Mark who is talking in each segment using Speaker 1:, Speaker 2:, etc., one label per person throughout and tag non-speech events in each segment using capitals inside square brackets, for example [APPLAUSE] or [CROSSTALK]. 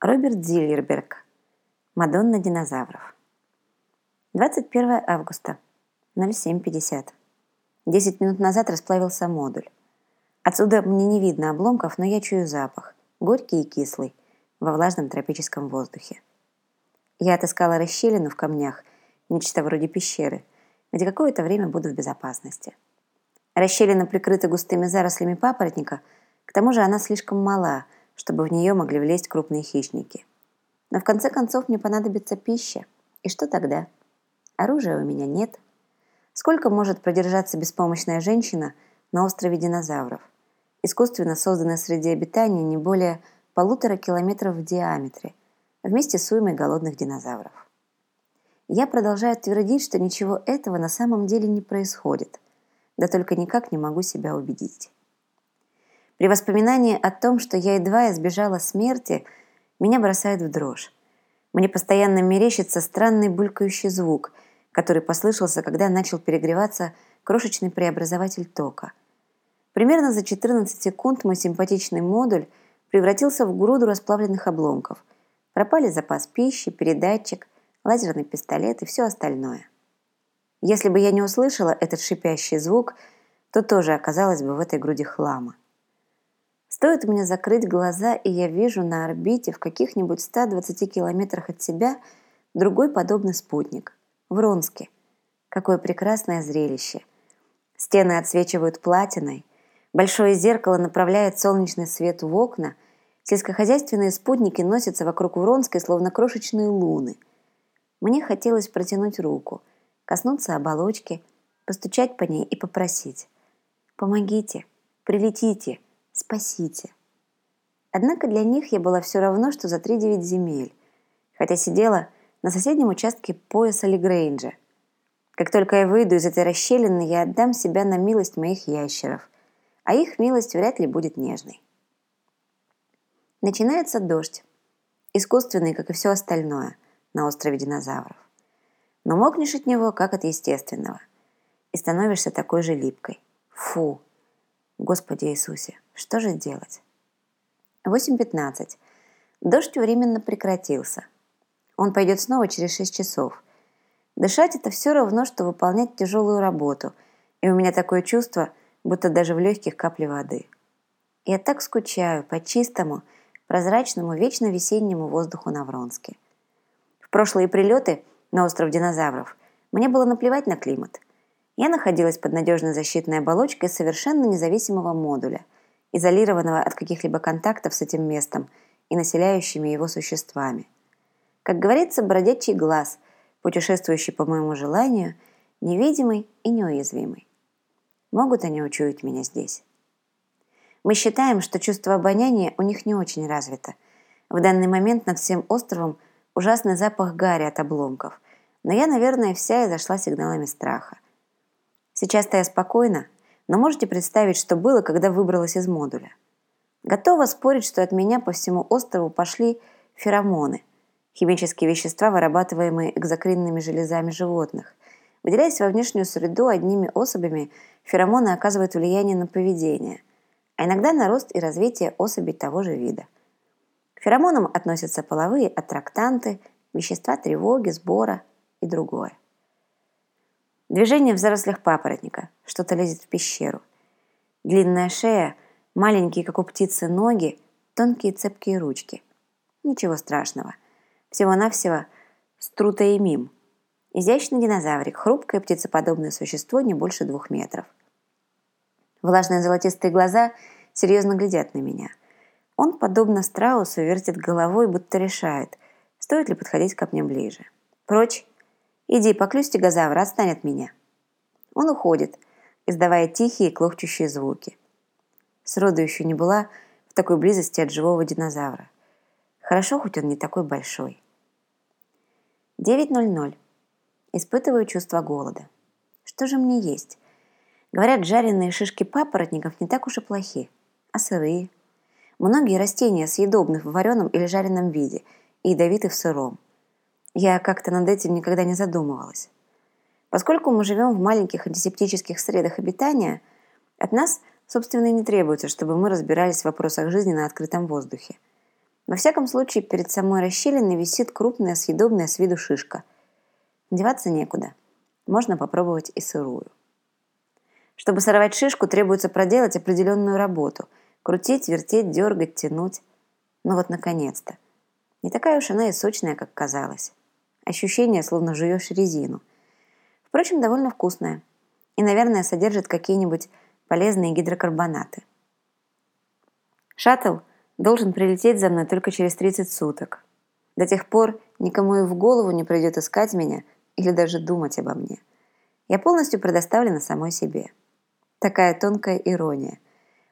Speaker 1: Роберт Зильерберг. Мадонна динозавров. 21 августа. 07.50. Десять минут назад расплавился модуль. Отсюда мне не видно обломков, но я чую запах. Горький и кислый. Во влажном тропическом воздухе. Я отыскала расщелину в камнях, нечто вроде пещеры, где какое-то время буду в безопасности. Расщелина прикрыта густыми зарослями папоротника, к тому же она слишком мала – чтобы в нее могли влезть крупные хищники. Но в конце концов мне понадобится пища. И что тогда? Оружия у меня нет. Сколько может продержаться беспомощная женщина на острове динозавров, искусственно созданной среди обитания не более полутора километров в диаметре, вместе с уймой голодных динозавров? Я продолжаю твердить, что ничего этого на самом деле не происходит, да только никак не могу себя убедить. При воспоминании о том, что я едва избежала смерти, меня бросает в дрожь. Мне постоянно мерещится странный булькающий звук, который послышался, когда начал перегреваться крошечный преобразователь тока. Примерно за 14 секунд мой симпатичный модуль превратился в груду расплавленных обломков. Пропали запас пищи, передатчик, лазерный пистолет и все остальное. Если бы я не услышала этот шипящий звук, то тоже оказалась бы в этой груди хлама. Стоит мне закрыть глаза, и я вижу на орбите в каких-нибудь 120 километрах от себя другой подобный спутник – Вронский. Какое прекрасное зрелище! Стены отсвечивают платиной, большое зеркало направляет солнечный свет в окна, сельскохозяйственные спутники носятся вокруг Вронской, словно крошечные луны. Мне хотелось протянуть руку, коснуться оболочки, постучать по ней и попросить «Помогите, прилетите!» «Спасите». Однако для них я была все равно, что за три девять земель, хотя сидела на соседнем участке пояса Легрейнджа. Как только я выйду из этой расщелины, я отдам себя на милость моих ящеров, а их милость вряд ли будет нежной. Начинается дождь, искусственный, как и все остальное, на острове динозавров. Но мокнешь от него, как от естественного, и становишься такой же липкой. Фу! Господи Иисусе, что же делать? 8.15. Дождь временно прекратился. Он пойдет снова через 6 часов. Дышать это все равно, что выполнять тяжелую работу, и у меня такое чувство, будто даже в легких капли воды. Я так скучаю по чистому, прозрачному, вечно весеннему воздуху на Вронске. В прошлые прилеты на остров динозавров мне было наплевать на климат – я находилась под надежной защитной оболочкой совершенно независимого модуля, изолированного от каких-либо контактов с этим местом и населяющими его существами. Как говорится, бродячий глаз, путешествующий по моему желанию, невидимый и неуязвимый. Могут они учуять меня здесь? Мы считаем, что чувство обоняния у них не очень развито. В данный момент над всем островом ужасный запах гари от обломков, но я, наверное, вся и зашла сигналами страха. Сейчас-то я спокойна, но можете представить, что было, когда выбралась из модуля. Готова спорить, что от меня по всему острову пошли феромоны, химические вещества, вырабатываемые экзокринными железами животных. Выделяясь во внешнюю среду одними особями, феромоны оказывают влияние на поведение, а иногда на рост и развитие особей того же вида. К феромонам относятся половые аттрактанты, вещества тревоги, сбора и другое. Движение в зарослях папоротника. Что-то лезет в пещеру. Длинная шея, маленькие, как у птицы, ноги, тонкие цепкие ручки. Ничего страшного. Всего-навсего струтоэмим. Изящный динозаврик, хрупкое птицеподобное существо не больше двух метров. Влажные золотистые глаза серьезно глядят на меня. Он, подобно страусу, вертит головой, будто решает, стоит ли подходить ко мне ближе. Прочь «Иди, поклюй стегозавра, отстань от меня». Он уходит, издавая тихие клохчущие звуки. Сроду еще не была в такой близости от живого динозавра. Хорошо, хоть он не такой большой. 9.00. Испытываю чувство голода. Что же мне есть? Говорят, жареные шишки папоротников не так уж и плохи, а сырые. Многие растения съедобны в вареном или жареном виде и ядовиты в сыром. Я как-то над этим никогда не задумывалась. Поскольку мы живем в маленьких антисептических средах обитания, от нас, собственно, и не требуется, чтобы мы разбирались в вопросах жизни на открытом воздухе. Во всяком случае, перед самой расщелиной висит крупная съедобная с виду шишка. Деваться некуда. Можно попробовать и сырую. Чтобы сорвать шишку, требуется проделать определенную работу. Крутить, вертеть, дергать, тянуть. Ну вот, наконец-то. Не такая уж она и сочная, как казалось. Ощущение, словно жуешь резину. Впрочем, довольно вкусная. И, наверное, содержит какие-нибудь полезные гидрокарбонаты. Шаттл должен прилететь за мной только через 30 суток. До тех пор никому и в голову не придет искать меня или даже думать обо мне. Я полностью предоставлена самой себе. Такая тонкая ирония.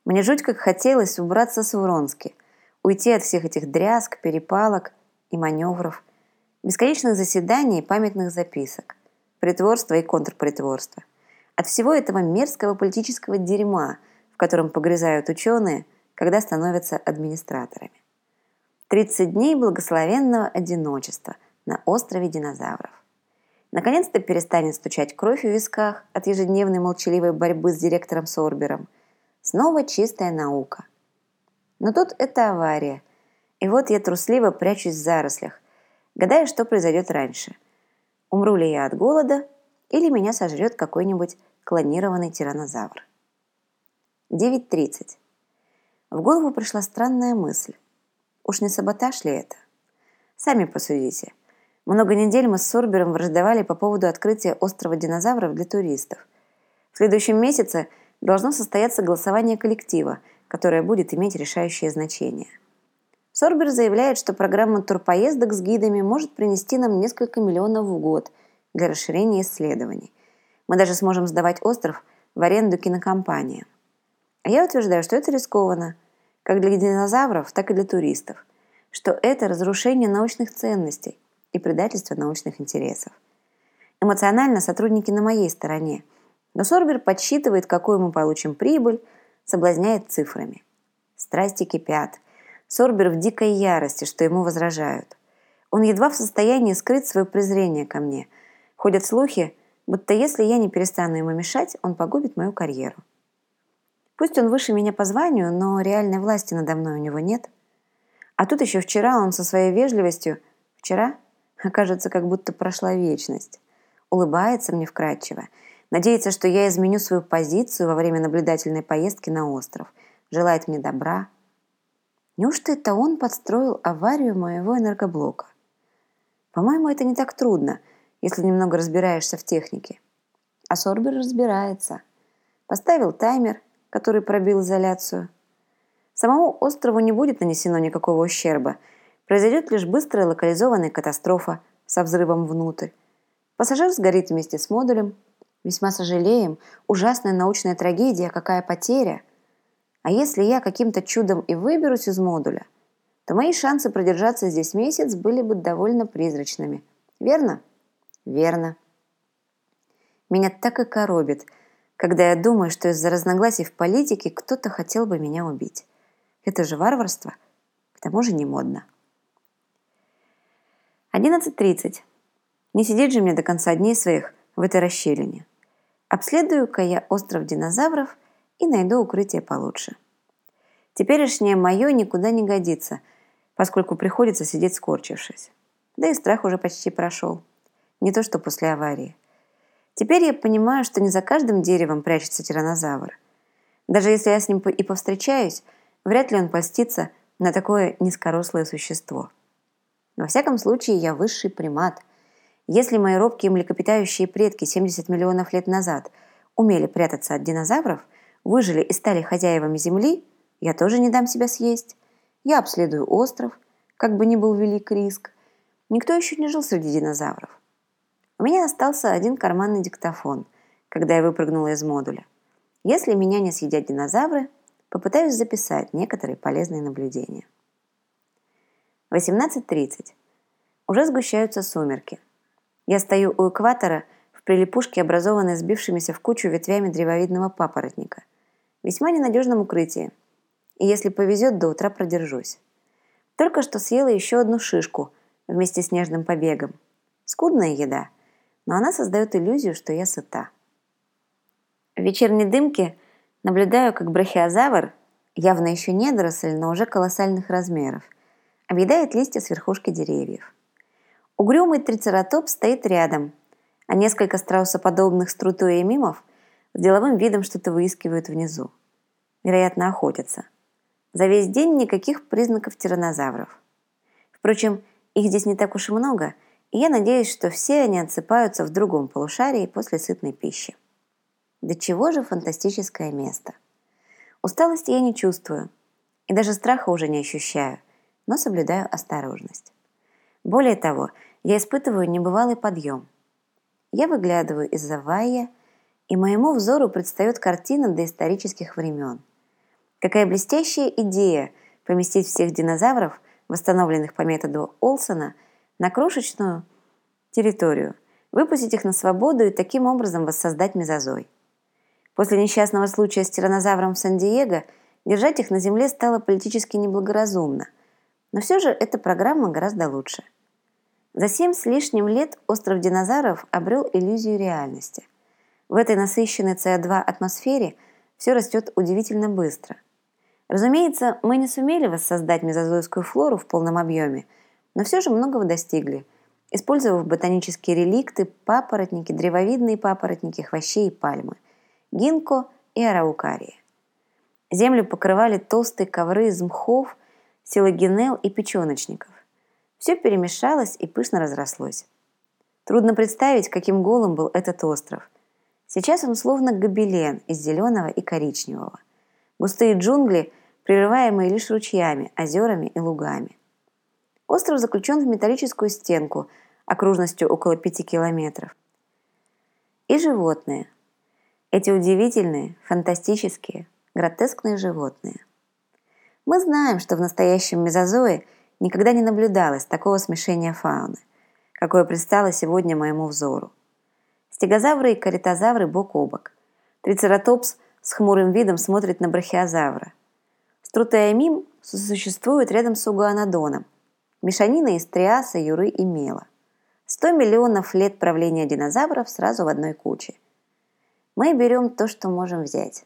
Speaker 1: Мне жуть как хотелось убраться с Вронски, уйти от всех этих дрязг, перепалок и маневров, бесконечных заседаний и памятных записок, притворства и контрпритворства. От всего этого мерзкого политического дерьма, в котором погрязают ученые – когда становятся администраторами. 30 дней благословенного одиночества на острове динозавров. Наконец-то перестанет стучать кровь в висках от ежедневной молчаливой борьбы с директором Сорбером. Снова чистая наука. Но тут это авария. И вот я трусливо прячусь в зарослях, гадая, что произойдет раньше. Умру ли я от голода или меня сожрет какой-нибудь клонированный тиранозавр. 9.30. В голову пришла странная мысль. Уж не саботаж ли это? Сами посудите. Много недель мы с Сорбером враждовали по поводу открытия острова динозавров для туристов. В следующем месяце должно состояться голосование коллектива, которое будет иметь решающее значение. Сорбер заявляет, что программа турпоездок с гидами может принести нам несколько миллионов в год для расширения исследований. Мы даже сможем сдавать остров в аренду кинокомпаниям. А я утверждаю, что это рискованно, как для динозавров, так и для туристов, что это разрушение научных ценностей и предательство научных интересов. Эмоционально сотрудники на моей стороне, но Сорбер подсчитывает, какую мы получим прибыль, соблазняет цифрами. Страсти кипят. Сорбер в дикой ярости, что ему возражают. Он едва в состоянии скрыть свое презрение ко мне. Ходят слухи, будто если я не перестану ему мешать, он погубит мою карьеру. Пусть он выше меня по званию, но реальной власти надо мной у него нет. А тут еще вчера он со своей вежливостью... Вчера? [LAUGHS] Окажется, как будто прошла вечность. Улыбается мне вкрадчиво. Надеется, что я изменю свою позицию во время наблюдательной поездки на остров. Желает мне добра. Неужто это он подстроил аварию моего энергоблока? По-моему, это не так трудно, если немного разбираешься в технике. А Сорбер разбирается. Поставил таймер, который пробил изоляцию. Самому острову не будет нанесено никакого ущерба. Произойдет лишь быстрая локализованная катастрофа со взрывом внутрь. Пассажир сгорит вместе с модулем. Весьма сожалеем. Ужасная научная трагедия, какая потеря. А если я каким-то чудом и выберусь из модуля, то мои шансы продержаться здесь месяц были бы довольно призрачными. Верно? Верно. Меня так и коробит – когда я думаю, что из-за разногласий в политике кто-то хотел бы меня убить. Это же варварство. К тому же не модно. 11.30. Не сидеть же мне до конца дней своих в этой расщелине. Обследую-ка я остров динозавров и найду укрытие получше. Теперешнее мое никуда не годится, поскольку приходится сидеть скорчившись. Да и страх уже почти прошел. Не то, что после аварии. Теперь я понимаю, что не за каждым деревом прячется тиранозавр. Даже если я с ним и повстречаюсь, вряд ли он постится на такое низкорослое существо. Во всяком случае, я высший примат. Если мои робкие млекопитающие предки 70 миллионов лет назад умели прятаться от динозавров, выжили и стали хозяевами Земли, я тоже не дам себя съесть. Я обследую остров, как бы ни был велик риск. Никто еще не жил среди динозавров. У меня остался один карманный диктофон, когда я выпрыгнула из модуля. Если меня не съедят динозавры, попытаюсь записать некоторые полезные наблюдения. 18.30. Уже сгущаются сумерки. Я стою у экватора в прилипушке, образованной сбившимися в кучу ветвями древовидного папоротника. Весьма ненадежном укрытии. И если повезет, до утра продержусь. Только что съела еще одну шишку вместе с нежным побегом. Скудная еда – но она создает иллюзию, что я сыта. В вечерней дымке наблюдаю, как брахиозавр, явно еще недоросль, но уже колоссальных размеров, объедает листья с верхушки деревьев. Угрюмый трицератоп стоит рядом, а несколько страусоподобных струтуэмимов с деловым видом что-то выискивают внизу. Вероятно, охотятся. За весь день никаких признаков тиранозавров. Впрочем, их здесь не так уж и много, и я надеюсь, что все они отсыпаются в другом полушарии после сытной пищи. До чего же фантастическое место. Усталости я не чувствую, и даже страха уже не ощущаю, но соблюдаю осторожность. Более того, я испытываю небывалый подъем. Я выглядываю из-за и моему взору предстает картина доисторических времен. Какая блестящая идея поместить всех динозавров, восстановленных по методу Олсона, на крошечную территорию, выпустить их на свободу и таким образом воссоздать мезозой. После несчастного случая с тиранозавром в Сан-Диего держать их на Земле стало политически неблагоразумно. Но все же эта программа гораздо лучше – за семь с лишним лет остров динозавров обрел иллюзию реальности. В этой насыщенной СО2 атмосфере все растет удивительно быстро. Разумеется, мы не сумели воссоздать мезозойскую флору в полном объеме, но все же многого достигли, использовав ботанические реликты, папоротники, древовидные папоротники, хвощи и пальмы, гинко и араукарии. Землю покрывали толстые ковры из мхов, силогенел и печеночников. Все перемешалось и пышно разрослось. Трудно представить, каким голым был этот остров. Сейчас он словно гобелен из зеленого и коричневого. Густые джунгли, прерываемые лишь ручьями, озерами и лугами. Остров заключен в металлическую стенку окружностью около пяти километров. И животные. Эти удивительные, фантастические, гротескные животные. Мы знаем, что в настоящем мезозое – никогда не наблюдалось такого смешения фауны, какое предстало сегодня моему взору. Стегозавры и каритозавры бок о бок. Трицератопс с хмурым видом смотрит на брахиозавра. Струтеомим существует рядом с угуанодоном. Мешанина из триаса, юры и мела. Сто миллионов лет правления динозавров сразу в одной куче. Мы берем то, что можем взять.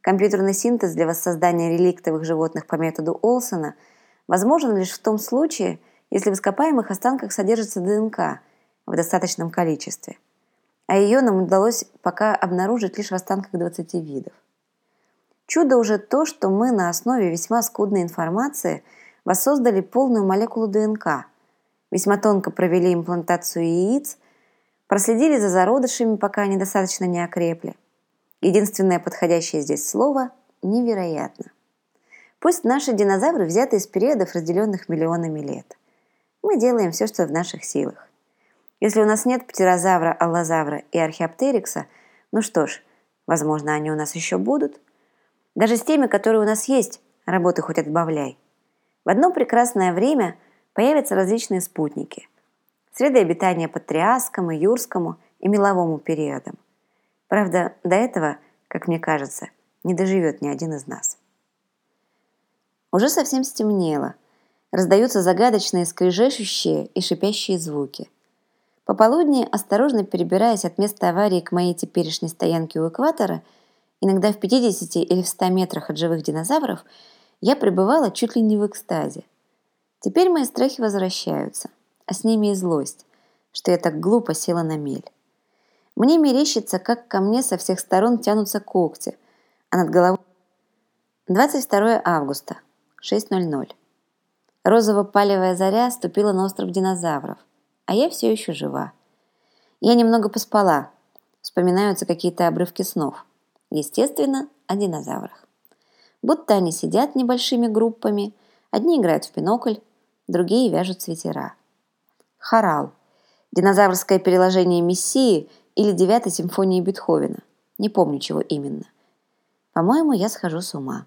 Speaker 1: Компьютерный синтез для воссоздания реликтовых животных по методу Олсона – возможен лишь в том случае, если в ископаемых останках содержится ДНК в достаточном количестве. А ее нам удалось пока обнаружить лишь в останках 20 видов. Чудо уже то, что мы на основе весьма скудной информации воссоздали полную молекулу ДНК, весьма тонко провели имплантацию яиц, проследили за зародышами, пока они достаточно не окрепли. Единственное подходящее здесь слово – невероятно. Пусть наши динозавры взяты из периодов, разделенных миллионами лет. Мы делаем все, что в наших силах. Если у нас нет птерозавра, аллозавра и археоптерикса, ну что ж, возможно, они у нас еще будут. Даже с теми, которые у нас есть, работы хоть отбавляй. В одно прекрасное время появятся различные спутники. Среды обитания по Триасскому, Юрскому и Меловому периодам. Правда, до этого, как мне кажется, не доживет ни один из нас. Уже совсем стемнело. Раздаются загадочные скрежещущие и шипящие звуки. Пополудни, осторожно перебираясь от места аварии к моей теперешней стоянке у экватора, иногда в 50 или в 100 метрах от живых динозавров, я пребывала чуть ли не в экстазе. Теперь мои страхи возвращаются, а с ними и злость, что я так глупо села на мель. Мне мерещится, как ко мне со всех сторон тянутся когти, а над головой... 22 августа. 6.00. Розово-палевая заря ступила на остров динозавров, а я все еще жива. Я немного поспала. Вспоминаются какие-то обрывки снов. Естественно, о динозаврах. Будто они сидят небольшими группами, одни играют в пинокль, другие вяжут свитера. Хорал. Динозаврское переложение Мессии или девятой симфонии Бетховена. Не помню, чего именно. По-моему, я схожу с ума.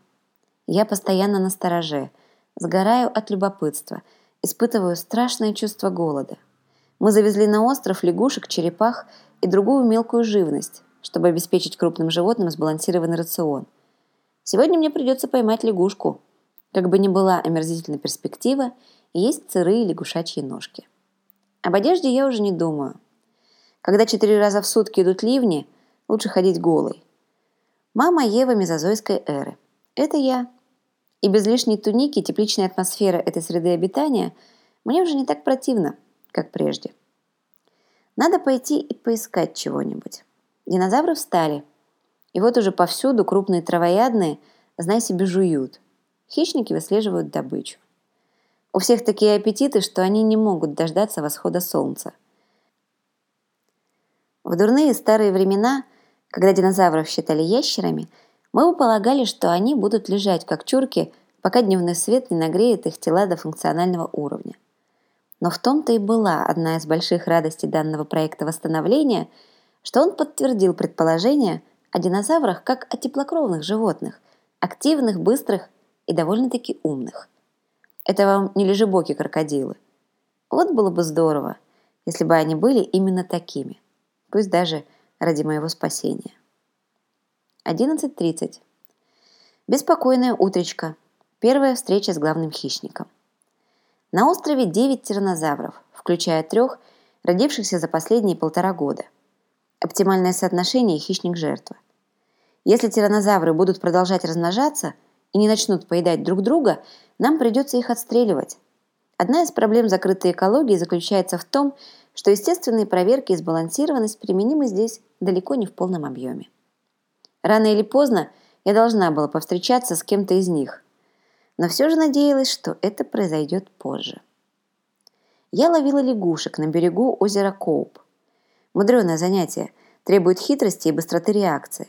Speaker 1: Я постоянно на стороже, сгораю от любопытства, испытываю страшное чувство голода. Мы завезли на остров лягушек, черепах и другую мелкую живность, чтобы обеспечить крупным животным сбалансированный рацион. Сегодня мне придется поймать лягушку. Как бы ни была омерзительная перспектива, есть сырые лягушачьи ножки. Об одежде я уже не думаю. Когда четыре раза в сутки идут ливни, лучше ходить голой. Мама Ева мезозойской эры. Это я. И без лишней туники тепличная атмосфера этой среды обитания мне уже не так противно, как прежде. Надо пойти и поискать чего-нибудь. Динозавры встали. И вот уже повсюду крупные травоядные, знай себе, жуют. Хищники выслеживают добычу. У всех такие аппетиты, что они не могут дождаться восхода солнца. В дурные старые времена, когда динозавров считали ящерами, мы полагали, что они будут лежать как чурки, пока дневной свет не нагреет их тела до функционального уровня. Но в том-то и была одна из больших радостей данного проекта восстановления, что он подтвердил предположение о динозаврах как о теплокровных животных, активных, быстрых и довольно-таки умных. Это вам не лежебоки крокодилы. Вот было бы здорово, если бы они были именно такими, пусть даже ради моего спасения. 11.30. Беспокойная утречка. Первая встреча с главным хищником. На острове 9 тираннозавров, включая трех, родившихся за последние полтора года. Оптимальное соотношение хищник-жертва. Если тираннозавры будут продолжать размножаться и не начнут поедать друг друга, нам придется их отстреливать. Одна из проблем закрытой экологии заключается в том, что естественные проверки и сбалансированность применимы здесь далеко не в полном объеме. Рано или поздно я должна была повстречаться с кем-то из них – но все же надеялась, что это произойдет позже. Я ловила лягушек на берегу озера Коуп. Мудреное занятие, требует хитрости и быстроты реакции.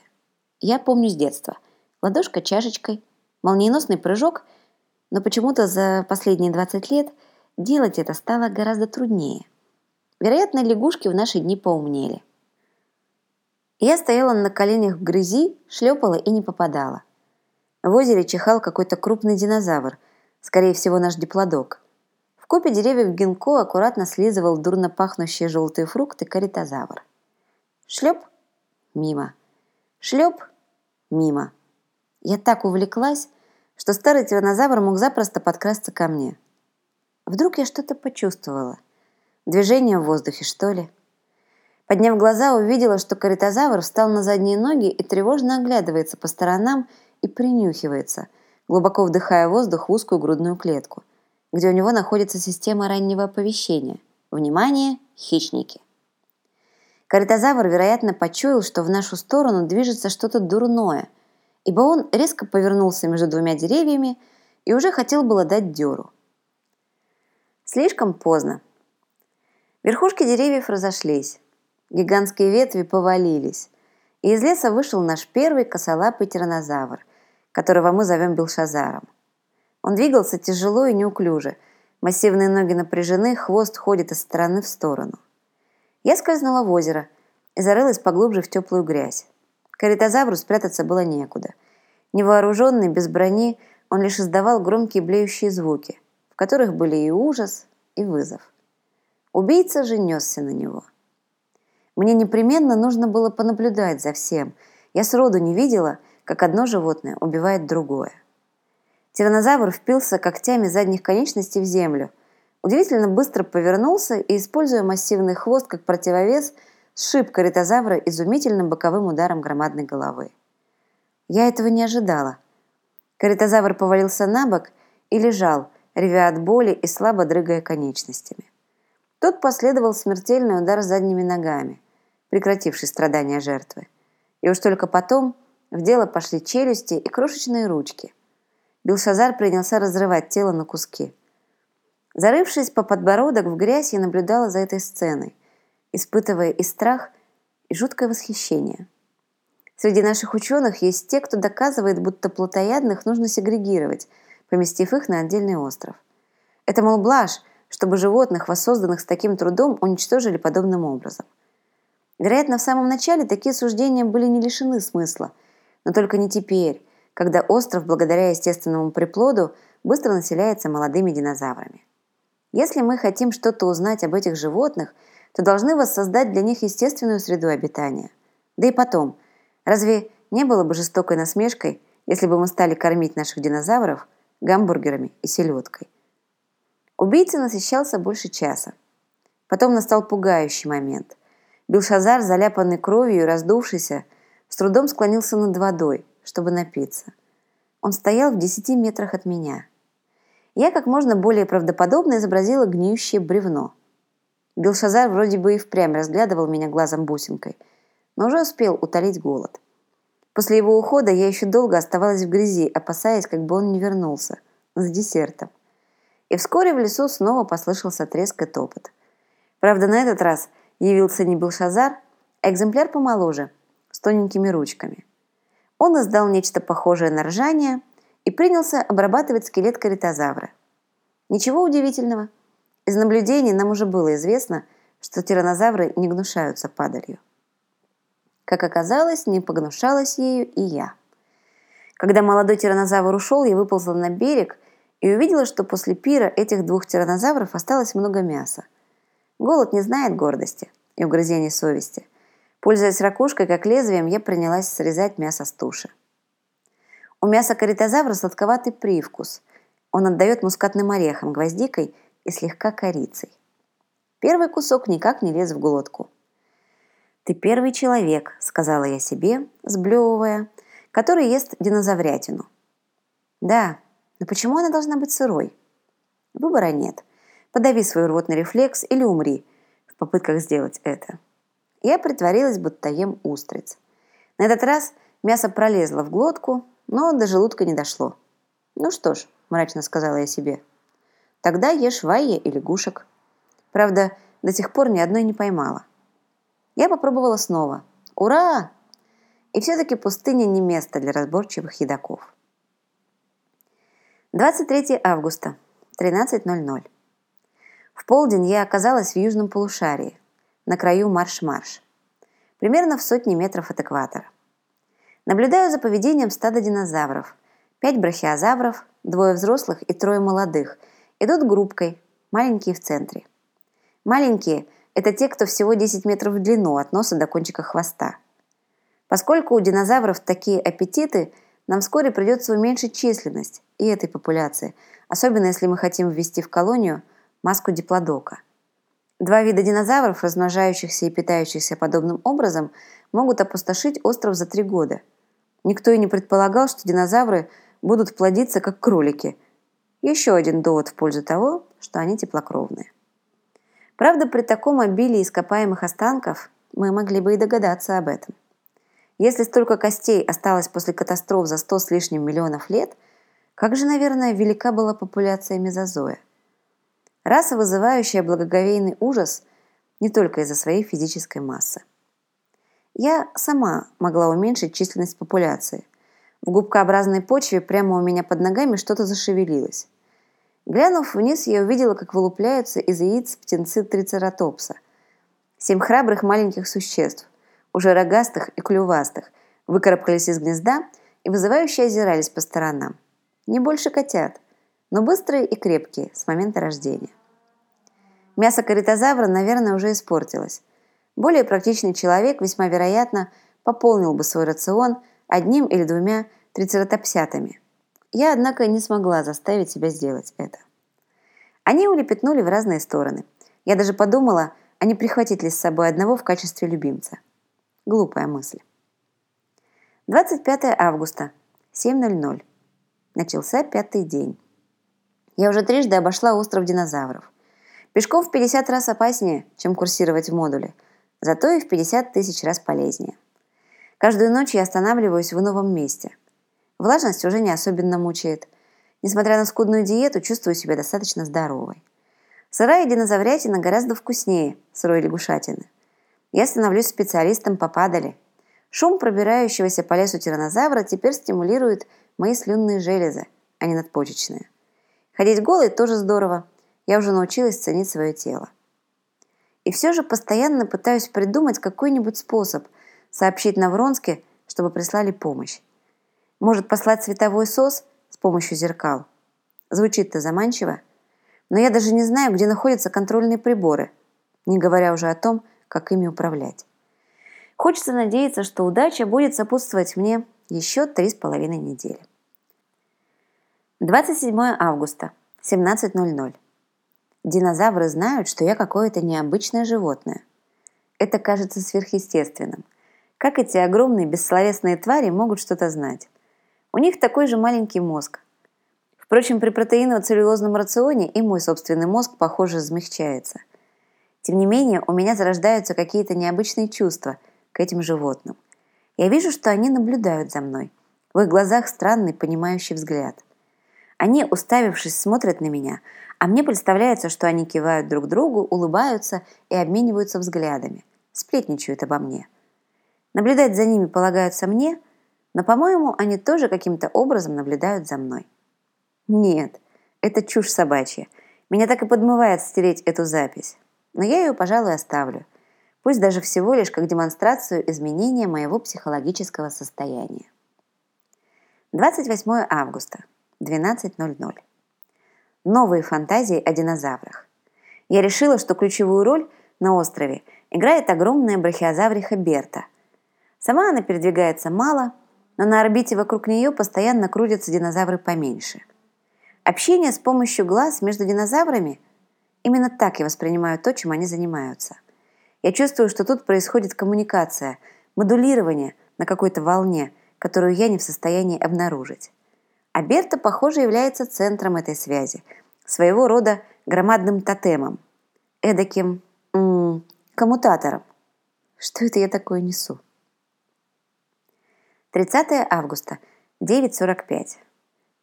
Speaker 1: Я помню с детства. Ладошка чашечкой, молниеносный прыжок, но почему-то за последние 20 лет делать это стало гораздо труднее. Вероятно, лягушки в наши дни поумнели. Я стояла на коленях в грязи, шлепала и не попадала. В озере чихал какой-то крупный динозавр, скорее всего, наш диплодок. В купе деревьев гинко аккуратно слизывал дурно пахнущие желтые фрукты каритозавр. Шлеп – мимо. Шлеп – мимо. Я так увлеклась, что старый тиранозавр мог запросто подкрасться ко мне. Вдруг я что-то почувствовала. Движение в воздухе, что ли? Подняв глаза, увидела, что каритозавр встал на задние ноги и тревожно оглядывается по сторонам и принюхивается, глубоко вдыхая воздух в узкую грудную клетку, где у него находится система раннего оповещения. Внимание, хищники! Каритозавр, вероятно, почуял, что в нашу сторону движется что-то дурное, ибо он резко повернулся между двумя деревьями и уже хотел было дать дёру. Слишком поздно. Верхушки деревьев разошлись, гигантские ветви повалились, и из леса вышел наш первый косолапый тиранозавр, которого мы зовем Белшазаром. Он двигался тяжело и неуклюже, массивные ноги напряжены, хвост ходит из стороны в сторону. Я скользнула в озеро и зарылась поглубже в теплую грязь. Каритозавру спрятаться было некуда. Невооруженный, без брони, он лишь издавал громкие блеющие звуки, в которых были и ужас, и вызов. Убийца же несся на него. Мне непременно нужно было понаблюдать за всем. Я сроду не видела, как одно животное убивает другое. Тиранозавр впился когтями задних конечностей в землю, удивительно быстро повернулся и, используя массивный хвост как противовес, сшиб каритозавра изумительным боковым ударом громадной головы. Я этого не ожидала. Каритозавр повалился на бок и лежал, ревя от боли и слабо дрыгая конечностями. Тут последовал смертельный удар задними ногами, прекративший страдания жертвы. И уж только потом – в дело пошли челюсти и крошечные ручки. Белшазар принялся разрывать тело на куски. Зарывшись по подбородок в грязь, я наблюдала за этой сценой, испытывая и страх, и жуткое восхищение. Среди наших ученых есть те, кто доказывает, будто плотоядных нужно сегрегировать, поместив их на отдельный остров. Это, мол, блажь, чтобы животных, воссозданных с таким трудом, уничтожили подобным образом. Вероятно, в самом начале такие суждения были не лишены смысла – но только не теперь, когда остров, благодаря естественному приплоду, быстро населяется молодыми динозаврами. Если мы хотим что-то узнать об этих животных, то должны воссоздать для них естественную среду обитания. Да и потом, разве не было бы жестокой насмешкой, если бы мы стали кормить наших динозавров гамбургерами и селедкой? Убийца насыщался больше часа. Потом настал пугающий момент. Билшазар, заляпанный кровью и раздувшийся, с трудом склонился над водой, чтобы напиться. Он стоял в десяти метрах от меня. Я как можно более правдоподобно изобразила гниющее бревно. Белшазар вроде бы и впрямь разглядывал меня глазом бусинкой, но уже успел утолить голод. После его ухода я еще долго оставалась в грязи, опасаясь, как бы он не вернулся, с десертом. И вскоре в лесу снова послышался треск и топот. Правда, на этот раз явился не Белшазар, а экземпляр помоложе, с тоненькими ручками. Он издал нечто похожее на ржание и принялся обрабатывать скелет каритозавра. Ничего удивительного. Из наблюдений нам уже было известно, что тиранозавры не гнушаются падалью. Как оказалось, не погнушалась ею и я. Когда молодой тиранозавр ушел, я выползла на берег и увидела, что после пира этих двух тиранозавров осталось много мяса. Голод не знает гордости и угрызений совести – Пользуясь ракушкой как лезвием, я принялась срезать мясо с туши. У мяса каритозавра сладковатый привкус. Он отдает мускатным орехам, гвоздикой и слегка корицей. Первый кусок никак не лез в глотку. «Ты первый человек», — сказала я себе, сблевывая, который ест динозаврятину. «Да, но почему она должна быть сырой?» Выбора нет. Подави свой рвотный рефлекс или умри в попытках сделать это. Я притворилась, будто ем устриц. На этот раз мясо пролезло в глотку, но до желудка не дошло. «Ну что ж», – мрачно сказала я себе, – «тогда ешь вайя и лягушек». Правда, до сих пор ни одной не поймала. Я попробовала снова. «Ура!» И все-таки пустыня не место для разборчивых едоков. 23 августа, 13.00. В полдень я оказалась в южном полушарии – на краю марш-марш, примерно в сотни метров от экватора. Наблюдаю за поведением стада динозавров. Пять брахиозавров, двое взрослых и трое молодых, идут группкой, маленькие в центре. Маленькие – это те, кто всего 10 метров в длину от носа до кончика хвоста. Поскольку у динозавров такие аппетиты, нам вскоре придется уменьшить численность и этой популяции, особенно если мы хотим ввести в колонию маску диплодока – Два вида динозавров, размножающихся и питающихся подобным образом, могут опустошить остров за три года. Никто и не предполагал, что динозавры будут плодиться, как кролики. Еще один довод в пользу того, что они теплокровные. Правда, при таком обилии ископаемых останков мы могли бы и догадаться об этом. Если столько костей осталось после катастроф за сто с лишним миллионов лет, как же, наверное, велика была популяция мезозоя? Раса, вызывающая благоговейный ужас не только из-за своей физической массы. Я сама могла уменьшить численность популяции. В губкообразной почве прямо у меня под ногами что-то зашевелилось. Глянув вниз, я увидела, как вылупляются из яиц птенцы трицератопса. Семь храбрых маленьких существ, уже рогастых и клювастых, выкарабкались из гнезда и вызывающе озирались по сторонам. Не больше котят, но быстрые и крепкие с момента рождения. Мясо каритозавра, наверное, уже испортилось. Более практичный человек, весьма вероятно, пополнил бы свой рацион одним или двумя трицератопсятами. Я, однако, не смогла заставить себя сделать это. Они улепетнули в разные стороны. Я даже подумала, а не прихватить ли с собой одного в качестве любимца. Глупая мысль. 25 августа, 7.00. Начался пятый день. Я уже трижды обошла остров динозавров. Пешком в 50 раз опаснее, чем курсировать в модуле, зато и в 50 тысяч раз полезнее. Каждую ночь я останавливаюсь в новом месте. Влажность уже не особенно мучает. Несмотря на скудную диету, чувствую себя достаточно здоровой. Сырая динозаврятина гораздо вкуснее сырой лягушатины. Я становлюсь специалистом по падали. Шум пробирающегося по лесу тиранозавра теперь стимулирует мои слюнные железы, а не надпочечные. Ходить голой тоже здорово – я уже научилась ценить свое тело. И все же постоянно пытаюсь придумать какой-нибудь способ сообщить Навронске, чтобы прислали помощь. Может послать световой сос с помощью зеркал? Звучит-то заманчиво. Но я даже не знаю, где находятся контрольные приборы, не говоря уже о том, как ими управлять. Хочется надеяться, что удача будет сопутствовать мне еще три с половиной недели. 27 августа, 17.00. Динозавры знают, что я какое-то необычное животное. Это кажется сверхъестественным. Как эти огромные бессловесные твари могут что-то знать? У них такой же маленький мозг. Впрочем, при протеиново-целлюлозном рационе и мой собственный мозг, похоже, смягчается. Тем не менее, у меня зарождаются какие-то необычные чувства к этим животным. Я вижу, что они наблюдают за мной. В их глазах странный, понимающий взгляд. Они, уставившись, смотрят на меня, а мне представляется, что они кивают друг другу, улыбаются и обмениваются взглядами, сплетничают обо мне. Наблюдать за ними полагаются мне, но, по-моему, они тоже каким-то образом наблюдают за мной. Нет, это чушь собачья. Меня так и подмывает стереть эту запись. Но я ее, пожалуй, оставлю. Пусть даже всего лишь как демонстрацию изменения моего психологического состояния. 28 августа, 12.00. Новые фантазии о динозаврах. Я решила, что ключевую роль на острове играет огромная брахиозавриха Берта. Сама она передвигается мало, но на орбите вокруг нее постоянно крутятся динозавры поменьше – Общение с помощью глаз между динозаврами – именно так я воспринимаю то, чем они занимаются. Я чувствую, что тут происходит коммуникация, модулирование на какой-то волне, которую я не в состоянии обнаружить. А Берта, похоже, является центром этой связи, своего рода громадным тотемом, эдаким м -м, коммутатором. Что это я такое несу? 30 августа, 9.45.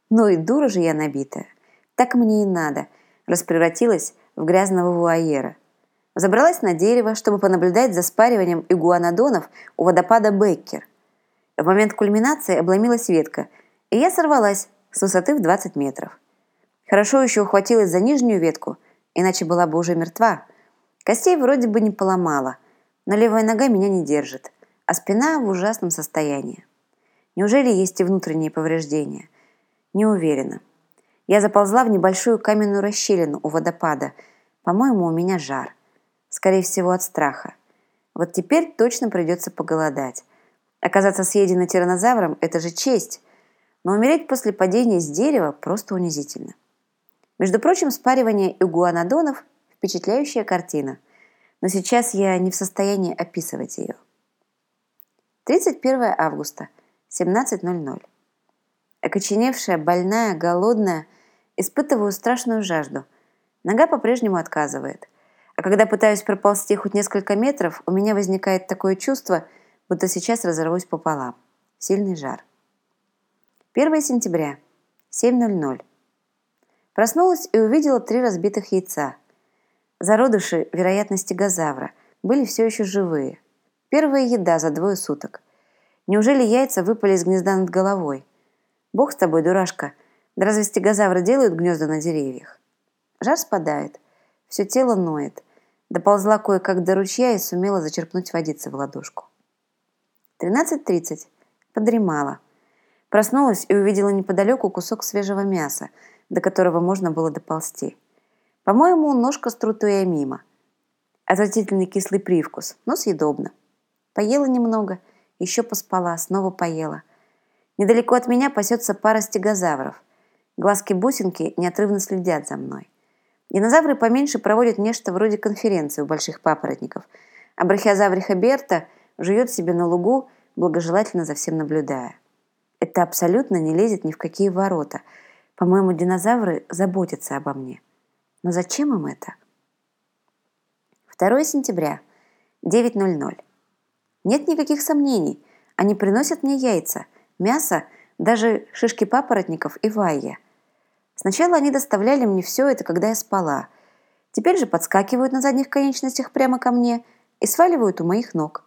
Speaker 1: Ну и дура же я набитая. Так мне и надо. Распревратилась в грязного вуайера. Забралась на дерево, чтобы понаблюдать за спариванием игуанодонов у водопада Беккер. В момент кульминации обломилась ветка, и я сорвалась с высоты в 20 метров. Хорошо еще ухватилась за нижнюю ветку, иначе была бы уже мертва. Костей вроде бы не поломала, но левая нога меня не держит, а спина в ужасном состоянии. Неужели есть и внутренние повреждения? Не уверена. Я заползла в небольшую каменную расщелину у водопада. По-моему, у меня жар. Скорее всего, от страха. Вот теперь точно придется поголодать. Оказаться съеденной тиранозавром – это же честь. Но умереть после падения с дерева просто унизительно. Между прочим, спаривание игуанодонов – впечатляющая картина. Но сейчас я не в состоянии описывать ее. 31 августа, 17.00. Окоченевшая, больная, голодная, испытываю страшную жажду. Нога по-прежнему отказывает. А когда пытаюсь проползти хоть несколько метров, у меня возникает такое чувство, будто сейчас разорвусь пополам. Сильный жар. 1 сентября, 7.00. Проснулась и увидела три разбитых яйца. Зародыши, вероятно, стегозавра, были все еще живые. Первая еда за двое суток. Неужели яйца выпали из гнезда над головой? Бог с тобой, дурашка. Да разве стегозавры делают гнезда на деревьях? Жар спадает. Все тело ноет. Доползла кое-как до ручья и сумела зачерпнуть водицы в ладошку. 13.30. Подремала. Проснулась и увидела неподалеку кусок свежего мяса, до которого можно было доползти. По-моему, ножка с трутуя мимо. Отвратительный кислый привкус, но съедобно. Поела немного, еще поспала, снова поела – Недалеко от меня пасется пара стегозавров. Глазки-бусинки неотрывно следят за мной. Динозавры поменьше проводят нечто вроде конференции у больших папоротников, а брахиозавриха Берта жует себе на лугу, благожелательно за всем наблюдая. Это абсолютно не лезет ни в какие ворота. По-моему, динозавры заботятся обо мне. Но зачем им это? 2 сентября, 9.00. Нет никаких сомнений. Они приносят мне яйца – мясо, даже шишки папоротников и вайя. Сначала они доставляли мне все это, когда я спала. Теперь же подскакивают на задних конечностях прямо ко мне и сваливают у моих ног.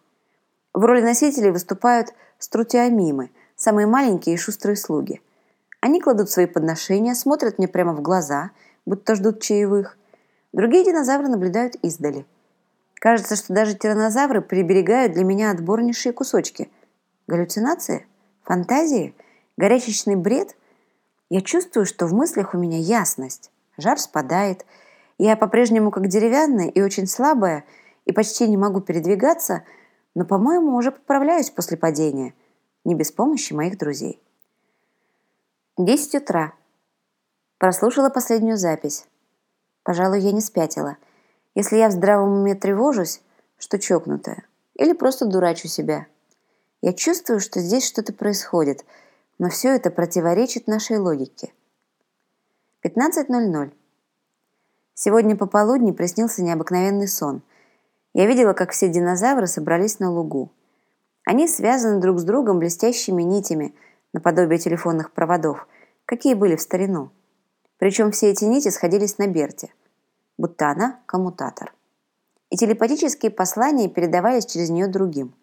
Speaker 1: В роли носителей выступают струтиомимы, самые маленькие и шустрые слуги. Они кладут свои подношения, смотрят мне прямо в глаза, будто ждут чаевых. Другие динозавры наблюдают издали. Кажется, что даже тиранозавры приберегают для меня отборнейшие кусочки. Галлюцинации? Фантазии? Горячечный бред? Я чувствую, что в мыслях у меня ясность. Жар спадает. Я по-прежнему как деревянная и очень слабая, и почти не могу передвигаться, но, по-моему, уже поправляюсь после падения. Не без помощи моих друзей. 10 утра. Прослушала последнюю запись. Пожалуй, я не спятила. Если я в здравом уме тревожусь, что чокнутая. Или просто дурачу себя. Я чувствую, что здесь что-то происходит, Но все это противоречит нашей логике. 15.00. Сегодня пополудни приснился необыкновенный сон. Я видела, как все динозавры собрались на лугу. Они связаны друг с другом блестящими нитями, наподобие телефонных проводов, какие были в старину. Причем все эти нити сходились на Берте, будто она коммутатор. И телепатические послания передавались через нее другим.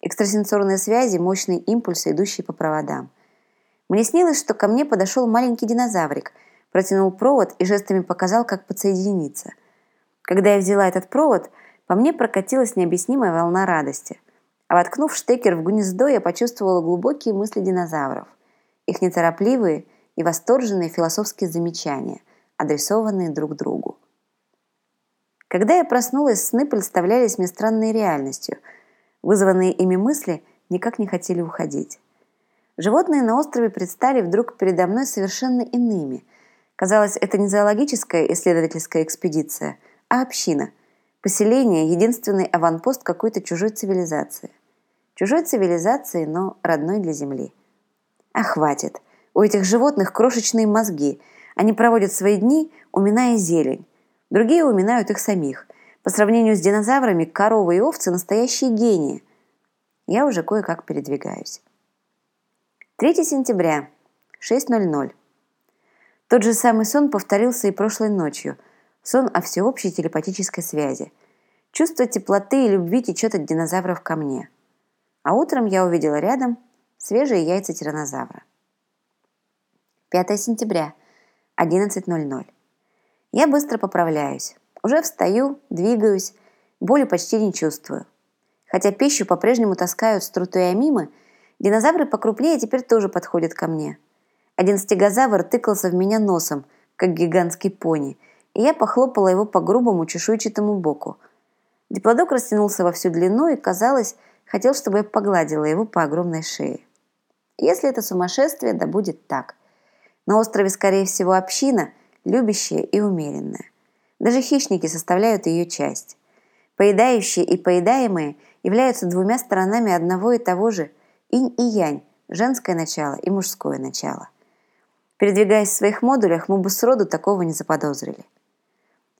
Speaker 1: Экстрасенсорные связи, мощные импульсы, идущие по проводам. Мне снилось, что ко мне подошел маленький динозаврик, протянул провод и жестами показал, как подсоединиться. Когда я взяла этот провод, по мне прокатилась необъяснимая волна радости. А воткнув штекер в гнездо, я почувствовала глубокие мысли динозавров. Их неторопливые – и восторженные философские замечания, адресованные друг другу. Когда я проснулась, сны представлялись мне странной реальностью. Вызванные ими мысли никак не хотели уходить. Животные на острове предстали вдруг передо мной совершенно иными. Казалось, это не зоологическая исследовательская экспедиция, а община. Поселение – единственный аванпост какой-то чужой цивилизации. Чужой цивилизации, но родной для Земли. А хватит – у этих животных крошечные мозги. Они проводят свои дни, уминая зелень. Другие уминают их самих. По сравнению с динозаврами, коровы и овцы – настоящие гении. Я уже кое-как передвигаюсь. 3 сентября, 6.00. Тот же самый сон повторился и прошлой ночью. Сон о всеобщей телепатической связи. Чувство теплоты и любви течет от динозавров ко мне. А утром я увидела рядом свежие яйца тиранозавра. 5 сентября, 11.00. Я быстро поправляюсь. Уже встаю, двигаюсь, боли почти не чувствую. Хотя пищу по-прежнему таскают с трутуямимы, динозавры покрупнее теперь тоже подходят ко мне. Один стегозавр тыкался в меня носом, как гигантский пони, и я похлопала его по грубому чешуйчатому боку. Диплодок растянулся во всю длину и, казалось, хотел, чтобы я погладила его по огромной шее. Если это сумасшествие, да будет так. На острове, скорее всего, община, любящая и умеренная. Даже хищники составляют ее часть. Поедающие и поедаемые являются двумя сторонами одного и того же инь и янь, женское начало и мужское начало. Передвигаясь в своих модулях, мы бы сроду такого не заподозрили.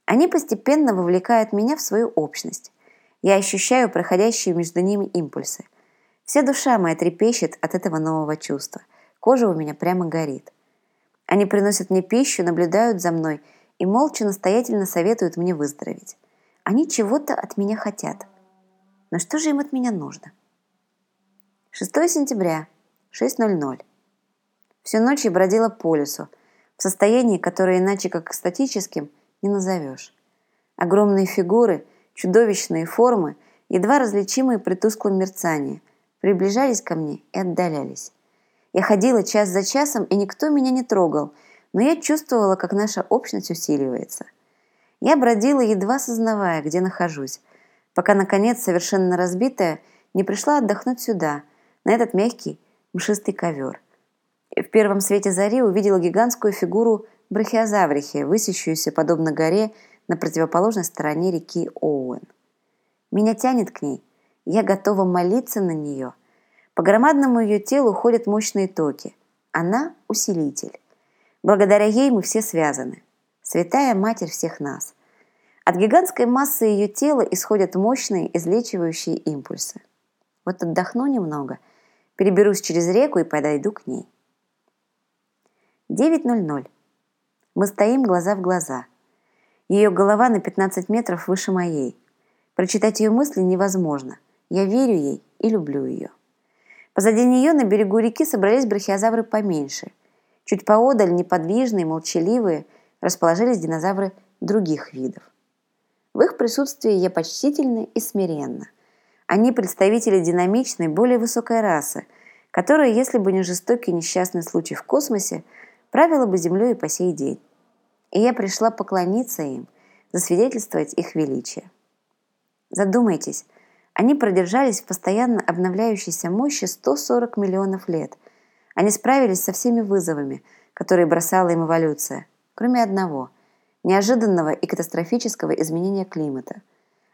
Speaker 1: Они постепенно вовлекают меня в свою общность. Я ощущаю проходящие между ними импульсы. Вся душа моя трепещет от этого нового чувства. Кожа у меня прямо горит. Они приносят мне пищу, наблюдают за мной и молча настоятельно советуют мне выздороветь. Они чего-то от меня хотят. Но что же им от меня нужно? 6 сентября, 6.00. Всю ночь я бродила по лесу, в состоянии, которое иначе как экстатическим не назовешь. Огромные фигуры, чудовищные формы, едва различимые при тусклом мерцании, приближались ко мне и отдалялись. Я ходила час за часом, и никто меня не трогал, но я чувствовала, как наша общность усиливается. Я бродила, едва сознавая, где нахожусь, пока, наконец, совершенно разбитая, не пришла отдохнуть сюда, на этот мягкий, мшистый ковер. И в первом свете зари увидела гигантскую фигуру брахиозаврихи, высящуюся, подобно горе, на противоположной стороне реки Оуэн. Меня тянет к ней, я готова молиться на нее – по громадному ее телу ходят мощные токи. Она – усилитель. Благодаря ей мы все связаны. Святая Матерь всех нас. От гигантской массы ее тела исходят мощные излечивающие импульсы. Вот отдохну немного, переберусь через реку и подойду к ней. 9.00. Мы стоим глаза в глаза. Ее голова на 15 метров выше моей. Прочитать ее мысли невозможно. Я верю ей и люблю ее. Позади нее на берегу реки собрались брахиозавры поменьше. Чуть поодаль, неподвижные, молчаливые, расположились динозавры других видов. В их присутствии я почтительна и смиренна. Они представители динамичной, более высокой расы, которая, если бы не жестокий несчастный случай в космосе, правила бы Землей и по сей день. И я пришла поклониться им, засвидетельствовать их величие. Задумайтесь, они продержались в постоянно обновляющейся мощи 140 миллионов лет. Они справились со всеми вызовами, которые бросала им эволюция, кроме одного – неожиданного и катастрофического изменения климата,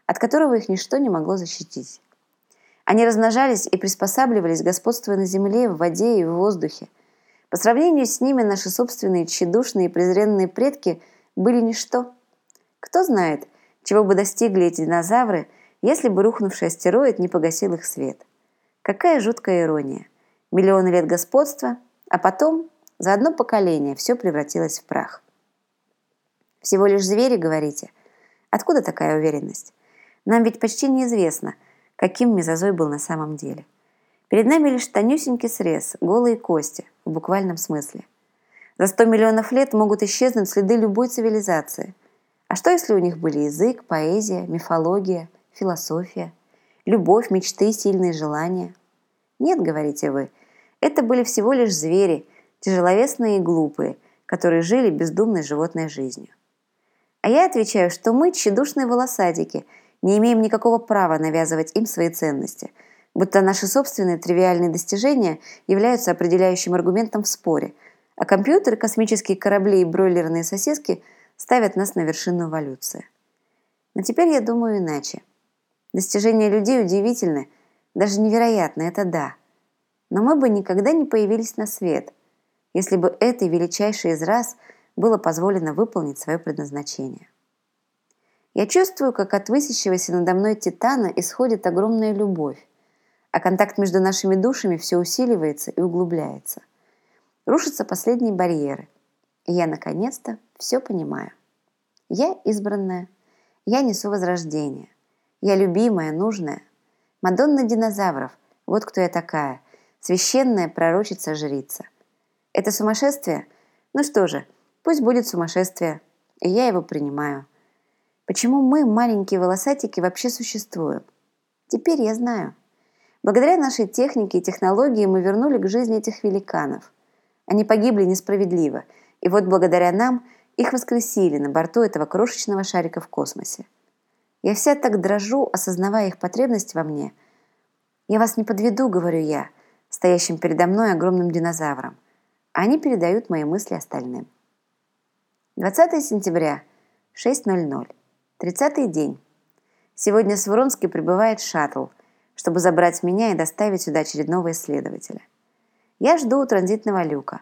Speaker 1: от которого их ничто не могло защитить. Они размножались и приспосабливались, господствуя на земле, в воде и в воздухе. По сравнению с ними наши собственные тщедушные и презренные предки были ничто. Кто знает, чего бы достигли эти динозавры, если бы рухнувший астероид не погасил их свет. Какая жуткая ирония. Миллионы лет господства, а потом за одно поколение все превратилось в прах. Всего лишь звери, говорите? Откуда такая уверенность? Нам ведь почти неизвестно, каким мезозой был на самом деле. Перед нами лишь тонюсенький срез, голые кости, в буквальном смысле. За сто миллионов лет могут исчезнуть следы любой цивилизации. А что, если у них были язык, поэзия, мифология, философия, любовь, мечты, сильные желания? Нет, говорите вы, это были всего лишь звери, тяжеловесные и глупые, которые жили бездумной животной жизнью. А я отвечаю, что мы, тщедушные волосатики, не имеем никакого права навязывать им свои ценности, будто наши собственные тривиальные достижения являются определяющим аргументом в споре, а компьютеры, космические корабли и бройлерные сосиски ставят нас на вершину эволюции. Но теперь я думаю иначе. Достижения людей удивительны, даже невероятны, это да. Но мы бы никогда не появились на свет, если бы этой величайшей из раз – было позволено выполнить свое предназначение. Я чувствую, как от высящегося надо мной титана исходит огромная любовь, а контакт между нашими душами все усиливается и углубляется. Рушатся последние барьеры, и я наконец-то все понимаю. Я избранная, я несу возрождение, я любимая, нужная. Мадонна динозавров, вот кто я такая, священная пророчица-жрица. Это сумасшествие? Ну что же, Пусть будет сумасшествие, и я его принимаю. Почему мы, маленькие волосатики, вообще существуем? Теперь я знаю. Благодаря нашей технике и технологии мы вернули к жизни этих великанов. Они погибли несправедливо, и вот благодаря нам их воскресили на борту этого крошечного шарика в космосе. Я вся так дрожу, осознавая их потребность во мне. Я вас не подведу, говорю я, стоящим передо мной огромным динозавром. Они передают мои мысли остальным. 20 сентября, 6.00. 30 день. Сегодня с Вронски прибывает шаттл, чтобы забрать меня и доставить сюда очередного исследователя. Я жду у транзитного люка.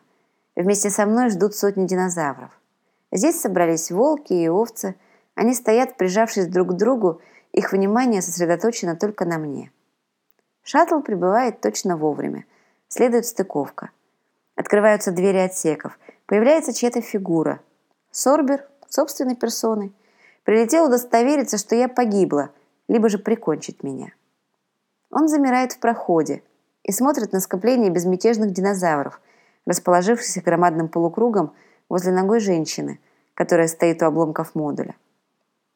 Speaker 1: Вместе со мной ждут сотни динозавров. Здесь собрались волки и овцы. Они стоят, прижавшись друг к другу, их внимание сосредоточено только на мне. Шаттл прибывает точно вовремя. Следует стыковка. Открываются двери отсеков. Появляется чья-то фигура – Сорбер, собственной персоной, прилетел удостовериться, что я погибла, либо же прикончить меня. Он замирает в проходе и смотрит на скопление безмятежных динозавров, расположившихся громадным полукругом возле ногой женщины, которая стоит у обломков модуля.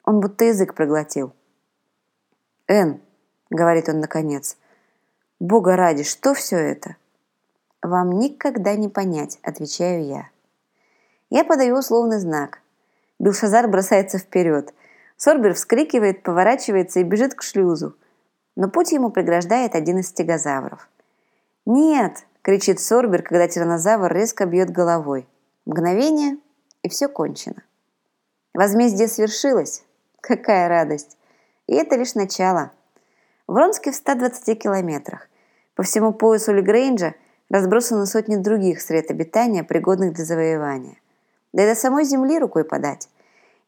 Speaker 1: Он будто язык проглотил. «Энн», — говорит он наконец, — «Бога ради, что все это?» «Вам никогда не понять», — отвечаю я. Я подаю условный знак. Белшазар бросается вперед. Сорбер вскрикивает, поворачивается и бежит к шлюзу. Но путь ему преграждает один из стегозавров. «Нет!» – кричит Сорбер, когда тиранозавр резко бьет головой. Мгновение, и все кончено. Возмездие свершилось. Какая радость! И это лишь начало. Вронский в 120 километрах. По всему поясу Легрейнджа разбросаны сотни других сред обитания, пригодных для завоевания. Да и до самой земли рукой подать.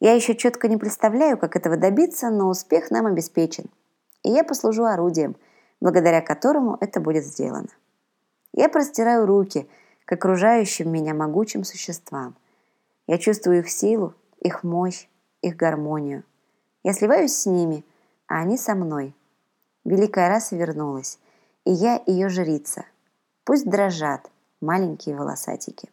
Speaker 1: Я еще четко не представляю, как этого добиться, но успех нам обеспечен. И я послужу орудием, благодаря которому это будет сделано. Я простираю руки к окружающим меня могучим существам. Я чувствую их силу, их мощь, их гармонию. Я сливаюсь с ними, а они со мной. Великая раса вернулась, и я ее жрица. Пусть дрожат маленькие волосатики.